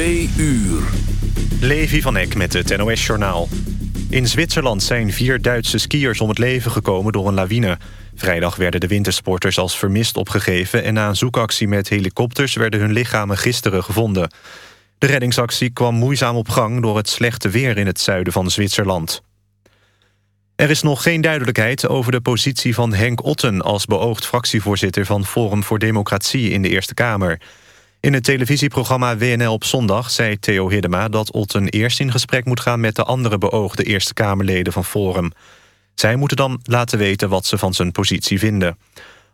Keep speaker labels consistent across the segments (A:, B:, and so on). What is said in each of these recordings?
A: Twee uur.
B: Levi van Eck met het NOS-journaal. In Zwitserland zijn vier Duitse skiers om het leven gekomen door een lawine. Vrijdag werden de wintersporters als vermist opgegeven... en na een zoekactie met helikopters werden hun lichamen gisteren gevonden. De reddingsactie kwam moeizaam op gang door het slechte weer in het zuiden van Zwitserland. Er is nog geen duidelijkheid over de positie van Henk Otten... als beoogd fractievoorzitter van Forum voor Democratie in de Eerste Kamer... In het televisieprogramma WNL op zondag zei Theo Hiddema... dat Otten eerst in gesprek moet gaan met de andere beoogde Eerste Kamerleden van Forum. Zij moeten dan laten weten wat ze van zijn positie vinden.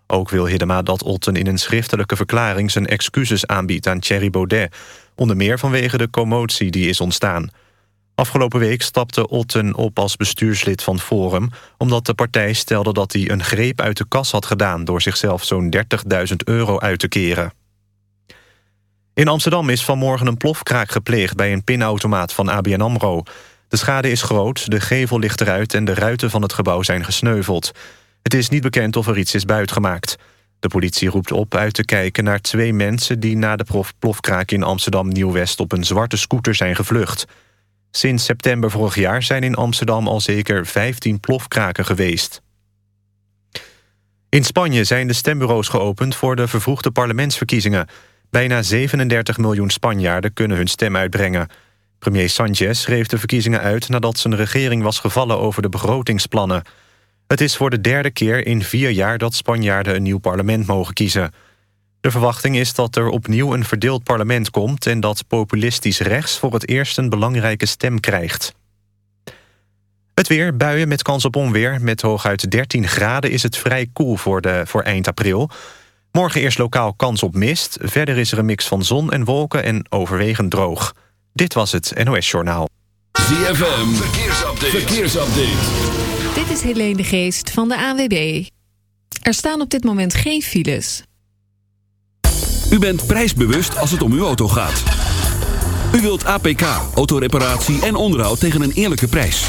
B: Ook wil Hiddema dat Otten in een schriftelijke verklaring... zijn excuses aanbiedt aan Thierry Baudet... onder meer vanwege de commotie die is ontstaan. Afgelopen week stapte Otten op als bestuurslid van Forum... omdat de partij stelde dat hij een greep uit de kas had gedaan... door zichzelf zo'n 30.000 euro uit te keren. In Amsterdam is vanmorgen een plofkraak gepleegd... bij een pinautomaat van ABN AMRO. De schade is groot, de gevel ligt eruit... en de ruiten van het gebouw zijn gesneuveld. Het is niet bekend of er iets is buitgemaakt. De politie roept op uit te kijken naar twee mensen... die na de plofkraak in Amsterdam-Nieuw-West... op een zwarte scooter zijn gevlucht. Sinds september vorig jaar zijn in Amsterdam al zeker 15 plofkraken geweest. In Spanje zijn de stembureaus geopend voor de vervroegde parlementsverkiezingen... Bijna 37 miljoen Spanjaarden kunnen hun stem uitbrengen. Premier Sanchez schreef de verkiezingen uit nadat zijn regering was gevallen over de begrotingsplannen. Het is voor de derde keer in vier jaar dat Spanjaarden een nieuw parlement mogen kiezen. De verwachting is dat er opnieuw een verdeeld parlement komt... en dat populistisch rechts voor het eerst een belangrijke stem krijgt. Het weer, buien met kans op onweer. Met hooguit 13 graden is het vrij koel voor, de, voor eind april. Morgen eerst lokaal kans op mist. Verder is er een mix van zon en wolken en overwegend droog. Dit was het NOS Journaal.
A: ZFM, verkeersupdate. verkeersupdate.
C: Dit is Helene de Geest van de AWB. Er staan op dit moment geen files.
A: U bent prijsbewust als het om uw auto gaat. U wilt APK, autoreparatie en onderhoud tegen een eerlijke prijs.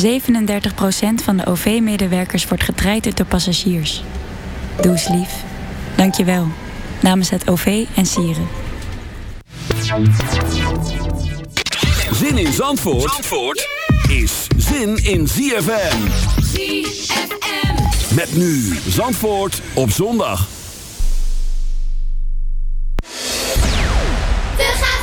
D: 37% van de OV-medewerkers wordt getraind door passagiers. Doe eens lief. Dank je wel. Namens het OV en Sieren.
A: Zin in Zandvoort, Zandvoort is zin in ZFM.
E: ZFM.
A: Met nu Zandvoort op zondag.
E: We gaan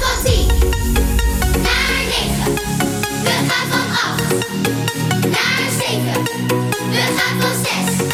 F: ルハトセス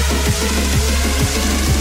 F: やった!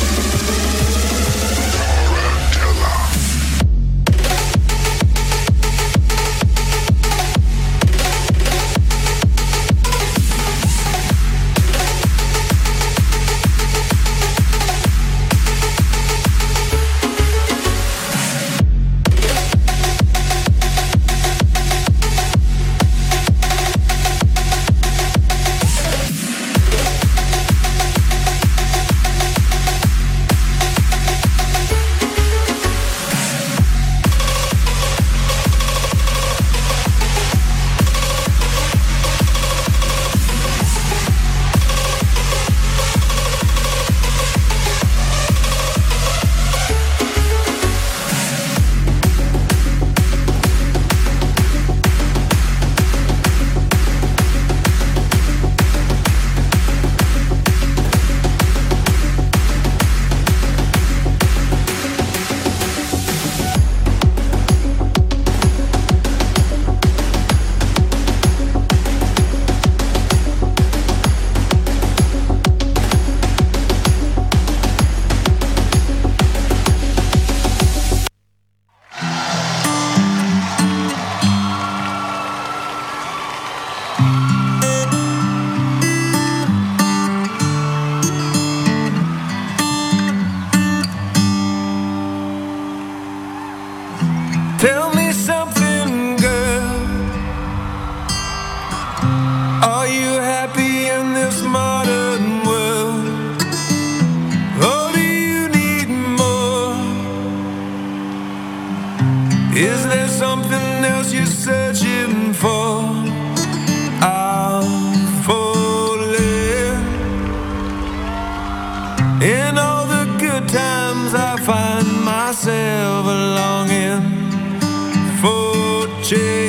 F: Change.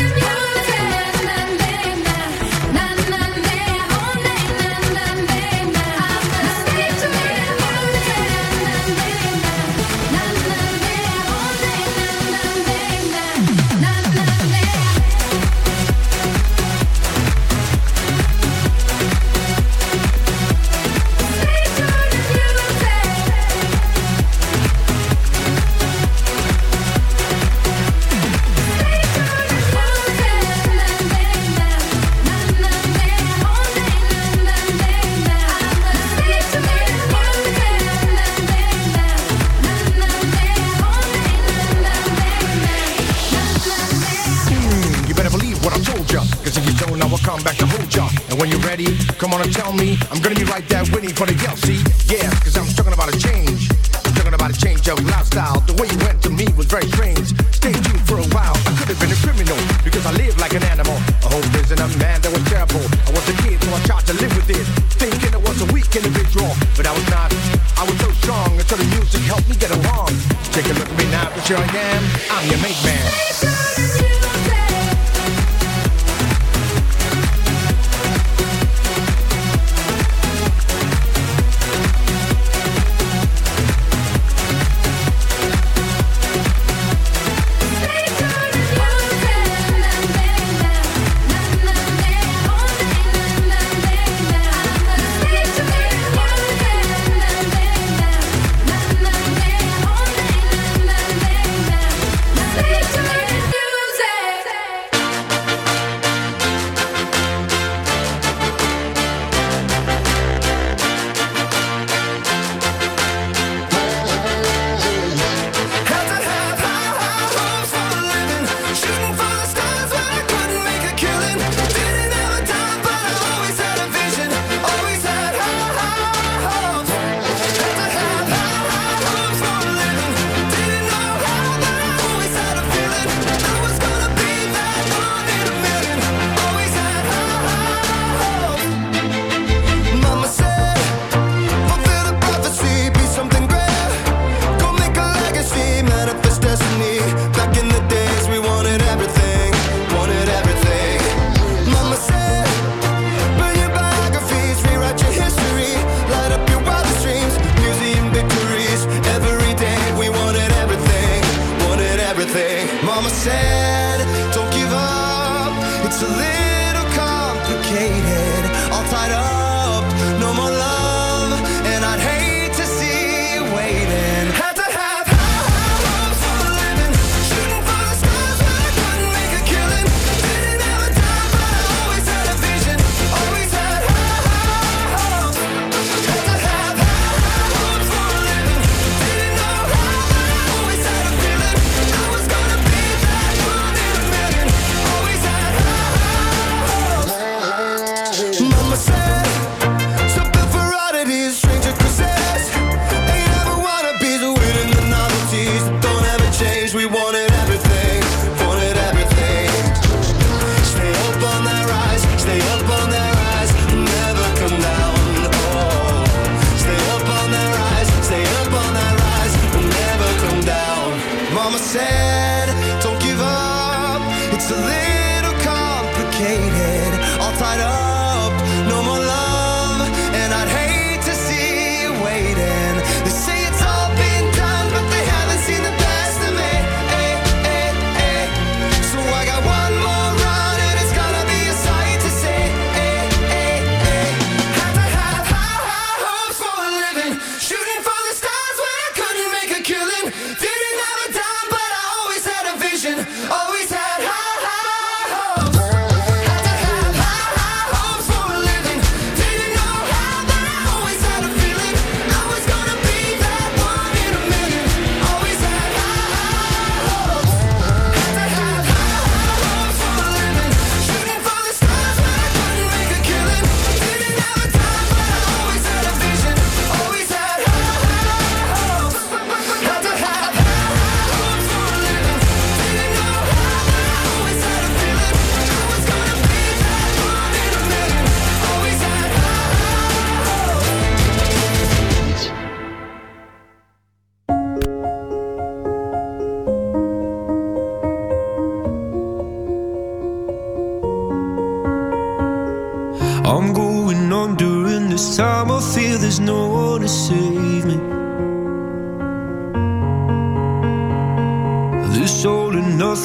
G: ready, come on and tell me. I'm gonna be right there waiting for the yell, see? Yeah,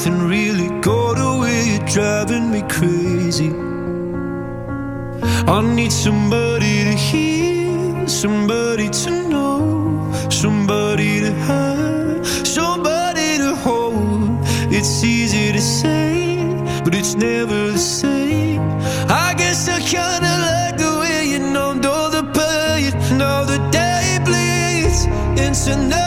H: nothing really got away. You're driving me crazy. I need somebody to hear, somebody to know, somebody to have, somebody to hold. It's easy to say, but it's never the same. I guess I kinda like the way you numbed all the pain. Now the day bleeds into nightfall,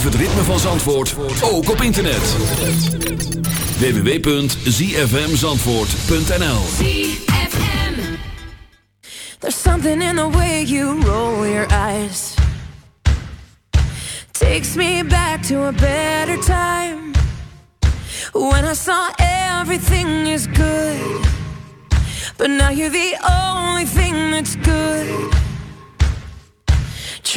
A: Beleef het ritme van Zandvoort, ook op internet. www.zfmzandvoort.nl
F: There's something in the way you roll your eyes. Takes me back to a better time. When I saw everything is good. But now you're the only thing that's good.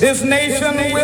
I: This nation will.